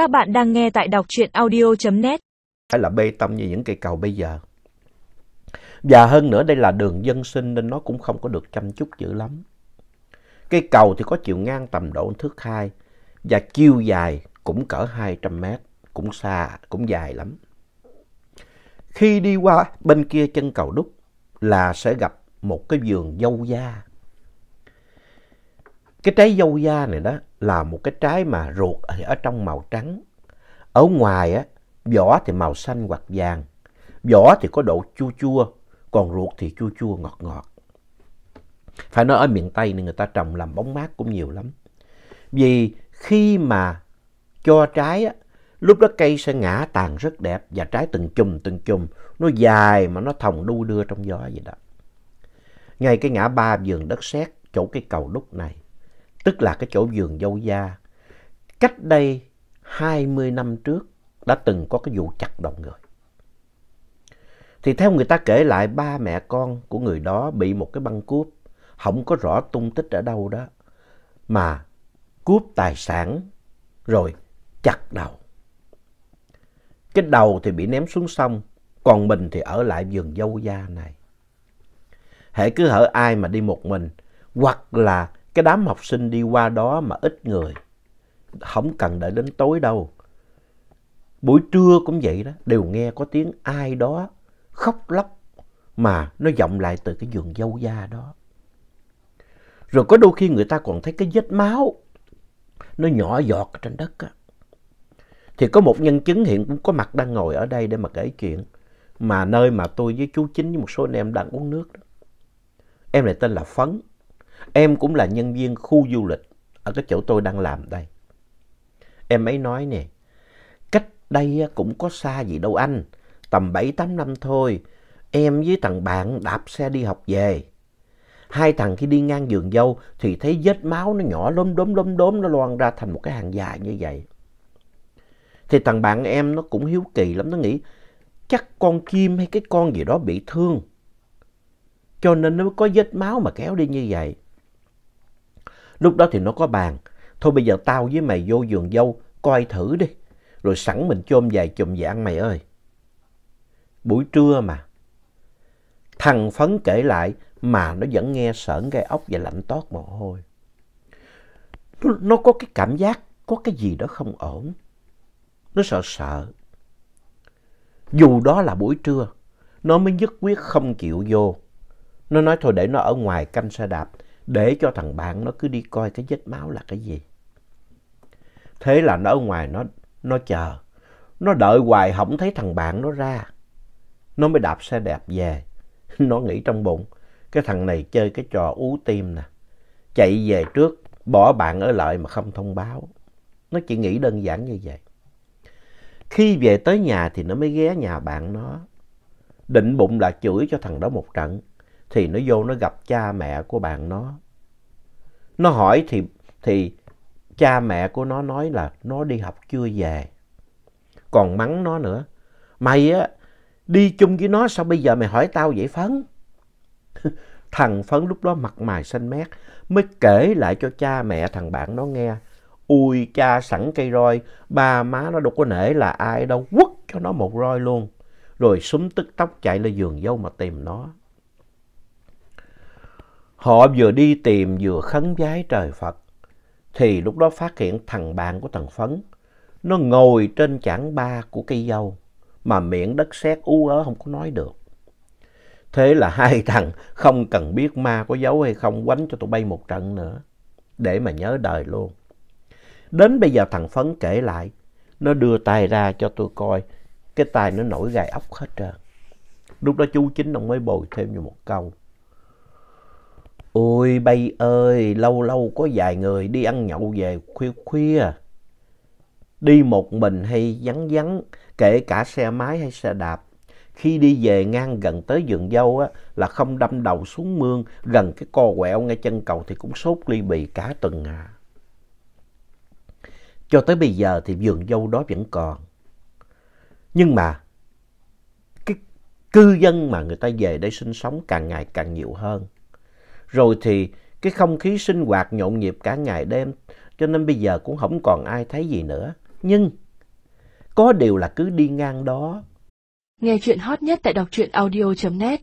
Các bạn đang nghe tại đọc truyện audio.net. Phải là bê tông như những cây cầu bây giờ. Và hơn nữa đây là đường dân sinh nên nó cũng không có được chăm chút dữ lắm. Cây cầu thì có chiều ngang tầm độ thước 2 và chiều dài cũng cỡ 200 mét, cũng xa, cũng dài lắm. Khi đi qua bên kia chân cầu đúc là sẽ gặp một cái vườn dâu da. Cái trái dâu da này đó là một cái trái mà ruột thì ở trong màu trắng. Ở ngoài á, vỏ thì màu xanh hoặc vàng. Vỏ thì có độ chua chua, còn ruột thì chua chua ngọt ngọt. Phải nói ở miền Tây nên người ta trồng làm bóng mát cũng nhiều lắm. Vì khi mà cho trái á, lúc đó cây sẽ ngã tàn rất đẹp và trái từng chùm từng chùm, nó dài mà nó thòng đu đưa trong gió vậy đó. Ngay cái ngã ba vườn đất sét chỗ cái cầu đúc này, tức là cái chỗ vườn dâu da, cách đây 20 năm trước đã từng có cái vụ chặt đầu người. Thì theo người ta kể lại ba mẹ con của người đó bị một cái băng cướp, không có rõ tung tích ở đâu đó, mà cướp tài sản rồi chặt đầu. Cái đầu thì bị ném xuống sông, còn mình thì ở lại vườn dâu da này. Hễ cứ hở ai mà đi một mình, hoặc là cái đám học sinh đi qua đó mà ít người, không cần đợi đến tối đâu. Buổi trưa cũng vậy đó, đều nghe có tiếng ai đó khóc lóc mà nó vọng lại từ cái vườn dâu da đó. Rồi có đôi khi người ta còn thấy cái vết máu nó nhỏ giọt trên đất á. Thì có một nhân chứng hiện cũng có mặt đang ngồi ở đây để mà kể chuyện. Mà nơi mà tôi với chú Chính với một số anh em đang uống nước đó. Em này tên là Phấn. Em cũng là nhân viên khu du lịch ở cái chỗ tôi đang làm đây. Em ấy nói nè, cách đây cũng có xa gì đâu anh, tầm 7-8 năm thôi. Em với thằng bạn đạp xe đi học về. Hai thằng khi đi ngang giường dâu thì thấy vết máu nó nhỏ lốm đốm lốm đốm nó loan ra thành một cái hàng dài như vậy. Thì thằng bạn em nó cũng hiếu kỳ lắm, nó nghĩ chắc con chim hay cái con gì đó bị thương. Cho nên nó có vết máu mà kéo đi như vậy. Lúc đó thì nó có bàn, thôi bây giờ tao với mày vô vườn dâu coi thử đi. Rồi sẵn mình chôm vài chùm về ăn mày ơi. Buổi trưa mà. Thằng Phấn kể lại mà nó vẫn nghe sởn gai ốc và lạnh toát mồ hôi. Nó, nó có cái cảm giác có cái gì đó không ổn. Nó sợ sợ. Dù đó là buổi trưa, nó mới nhất quyết không chịu vô. Nó nói thôi để nó ở ngoài canh xe đạp, để cho thằng bạn nó cứ đi coi cái vết máu là cái gì. Thế là nó ở ngoài nó, nó chờ. Nó đợi hoài không thấy thằng bạn nó ra. Nó mới đạp xe đẹp về. Nó nghĩ trong bụng, cái thằng này chơi cái trò ú tim nè. Chạy về trước, bỏ bạn ở lại mà không thông báo. Nó chỉ nghĩ đơn giản như vậy. Khi về tới nhà thì nó mới ghé nhà bạn nó. Định bụng là chửi cho thằng đó một trận. Thì nó vô nó gặp cha mẹ của bạn nó. Nó hỏi thì, thì cha mẹ của nó nói là nó đi học chưa về. Còn mắng nó nữa. Mày á, đi chung với nó sao bây giờ mày hỏi tao vậy Phấn? thằng Phấn lúc đó mặt mày xanh mét mới kể lại cho cha mẹ thằng bạn nó nghe. Ui cha sẵn cây roi, ba má nó đâu có nể là ai đâu, quất cho nó một roi luôn. Rồi súng tức tốc chạy lên giường dâu mà tìm nó. Họ vừa đi tìm vừa khấn vái trời Phật. Thì lúc đó phát hiện thằng bạn của thằng Phấn. Nó ngồi trên chảng ba của cây dâu. Mà miệng đất sét ú ớ không có nói được. Thế là hai thằng không cần biết ma có giấu hay không quánh cho tụi bay một trận nữa. Để mà nhớ đời luôn. Đến bây giờ thằng Phấn kể lại. Nó đưa tay ra cho tôi coi. Cái tay nó nổi gai ốc hết trơn. Lúc đó chú Chính ông mới bồi thêm như một câu. Ôi bay ơi, lâu lâu có vài người đi ăn nhậu về khuya khuya. Đi một mình hay vắng vắng, kể cả xe máy hay xe đạp. Khi đi về ngang gần tới vườn dâu á, là không đâm đầu xuống mương, gần cái co quẹo ngay chân cầu thì cũng sốt ly bì cả tuần à. Cho tới bây giờ thì vườn dâu đó vẫn còn. Nhưng mà cái cư dân mà người ta về đây sinh sống càng ngày càng nhiều hơn. Rồi thì cái không khí sinh hoạt nhộn nhịp cả ngày đêm, cho nên bây giờ cũng không còn ai thấy gì nữa. Nhưng có điều là cứ đi ngang đó. Nghe chuyện hot nhất tại đọc truyện audio.net